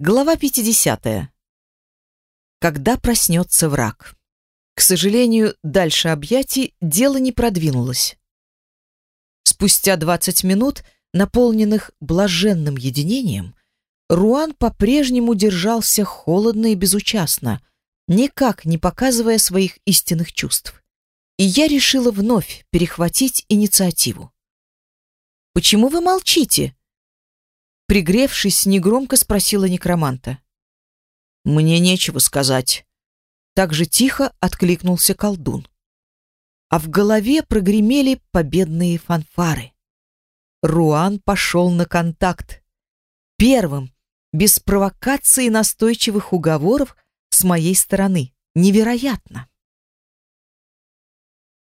Глава 50. Когда проснется враг. К сожалению, дальше объятий дело не продвинулось. Спустя 20 минут, наполненных блаженным единением, Руан по-прежнему держался холодно и безучастно, никак не показывая своих истинных чувств. И я решила вновь перехватить инициативу. «Почему вы молчите?» Пригревшись, негромко спросила некроманта. «Мне нечего сказать». Так же тихо откликнулся колдун. А в голове прогремели победные фанфары. Руан пошел на контакт. Первым, без провокации и настойчивых уговоров с моей стороны. Невероятно.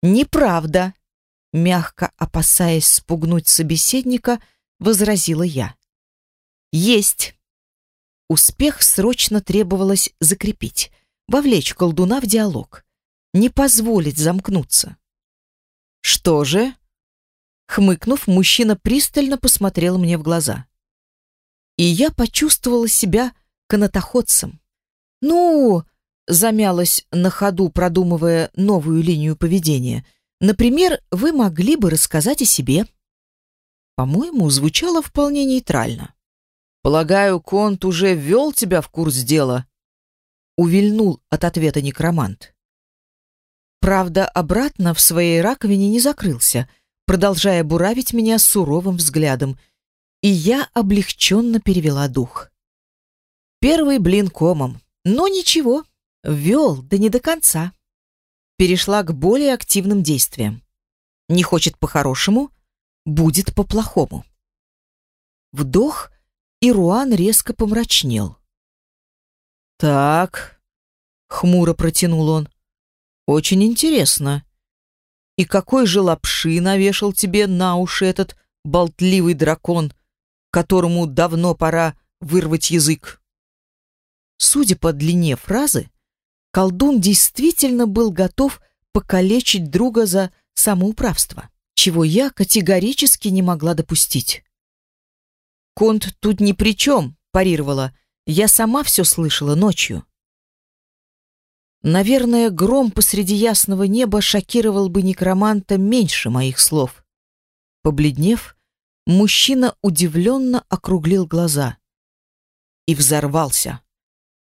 «Неправда», — мягко опасаясь спугнуть собеседника, возразила я. Есть. Успех срочно требовалось закрепить, вовлечь колдуна в диалог, не позволить замкнуться. Что же? Хмыкнув, мужчина пристально посмотрел мне в глаза. И я почувствовала себя канатоходцем. Ну, замялась на ходу, продумывая новую линию поведения. Например, вы могли бы рассказать о себе. По-моему, звучало вполне нейтрально. Полагаю, Конт уже ввел тебя в курс дела?» Увильнул от ответа некромант. Правда, обратно в своей раковине не закрылся, продолжая буравить меня суровым взглядом, и я облегченно перевела дух. Первый блин комом, но ничего, ввел, да не до конца. Перешла к более активным действиям. Не хочет по-хорошему, будет по-плохому. Вдох и Руан резко помрачнел. «Так», — хмуро протянул он, — «очень интересно. И какой же лапши навешал тебе на уши этот болтливый дракон, которому давно пора вырвать язык?» Судя по длине фразы, колдун действительно был готов покалечить друга за самоуправство, чего я категорически не могла допустить. Конт тут ни при чем, парировала. Я сама все слышала ночью. Наверное, гром посреди ясного неба шокировал бы некроманта меньше моих слов. Побледнев, мужчина удивленно округлил глаза и взорвался.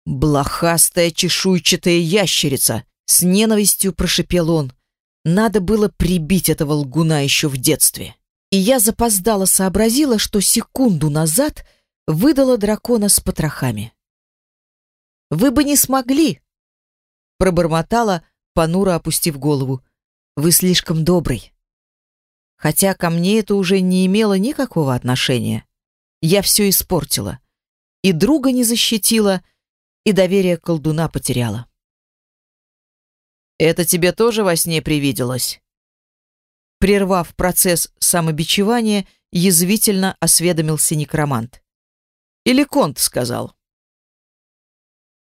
«Блохастая чешуйчатая ящерица!» — с ненавистью прошипел он. «Надо было прибить этого лгуна еще в детстве» и я запоздала сообразила, что секунду назад выдала дракона с потрохами. «Вы бы не смогли!» пробормотала, понуро опустив голову. «Вы слишком добрый». Хотя ко мне это уже не имело никакого отношения. Я все испортила. И друга не защитила, и доверие колдуна потеряла. «Это тебе тоже во сне привиделось?» Прервав процесс самобичевания, язвительно осведомился некромант. Или Конт сказал.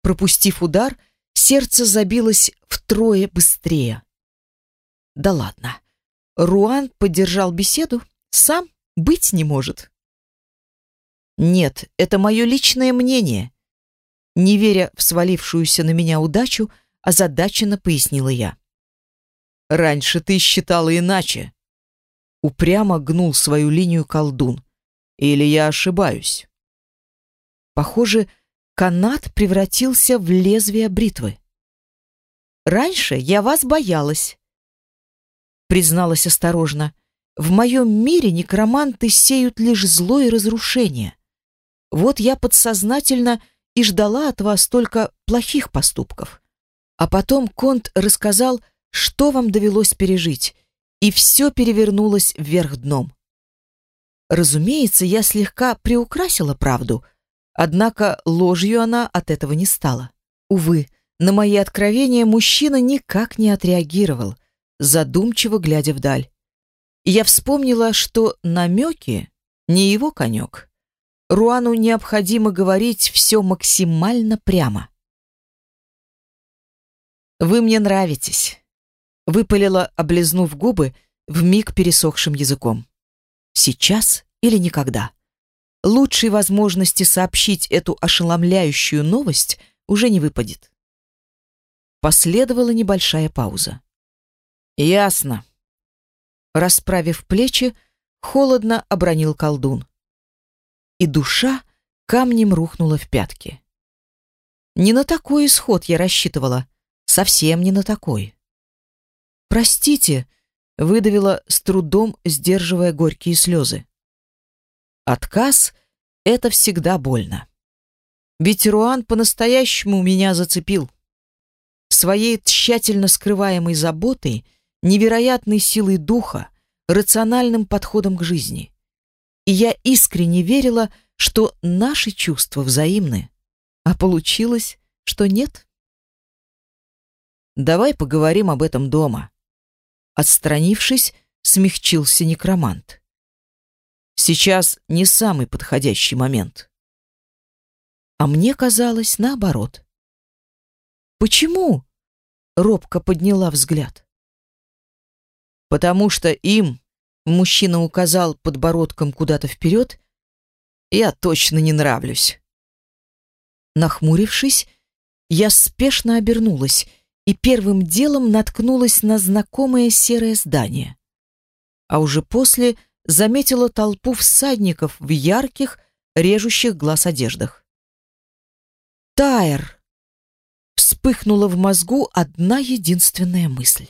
Пропустив удар, сердце забилось втрое быстрее. Да ладно. Руан поддержал беседу, сам быть не может. Нет, это мое личное мнение. Не веря в свалившуюся на меня удачу, озадаченно пояснила я. Раньше ты считала иначе. Упрямо гнул свою линию колдун. Или я ошибаюсь? Похоже, канат превратился в лезвие бритвы. Раньше я вас боялась, призналась осторожно. В моем мире некроманты сеют лишь зло и разрушение. Вот я подсознательно и ждала от вас только плохих поступков. А потом Конт рассказал, что вам довелось пережить, и все перевернулось вверх дном. Разумеется, я слегка приукрасила правду, однако ложью она от этого не стала. Увы, на мои откровения мужчина никак не отреагировал, задумчиво глядя вдаль. я вспомнила, что намеки не его конек. Руану необходимо говорить все максимально прямо. «Вы мне нравитесь», выпалила, облизнув губы, вмиг пересохшим языком. Сейчас или никогда. лучшей возможности сообщить эту ошеломляющую новость уже не выпадет. Последовала небольшая пауза. «Ясно». Расправив плечи, холодно обронил колдун. И душа камнем рухнула в пятки. Не на такой исход я рассчитывала, совсем не на такой. «Простите», — выдавила с трудом, сдерживая горькие слезы. Отказ — это всегда больно. Ведь Руан по-настоящему меня зацепил. Своей тщательно скрываемой заботой, невероятной силой духа, рациональным подходом к жизни. И я искренне верила, что наши чувства взаимны, а получилось, что нет. Давай поговорим об этом дома. Отстранившись, смягчился некромант. Сейчас не самый подходящий момент. А мне казалось наоборот. Почему? Робко подняла взгляд. Потому что им, мужчина указал подбородком куда-то вперед, я точно не нравлюсь. Нахмурившись, я спешно обернулась и первым делом наткнулась на знакомое серое здание. А уже после заметила толпу всадников в ярких, режущих глаз одеждах. «Тайр!» Вспыхнула в мозгу одна единственная мысль.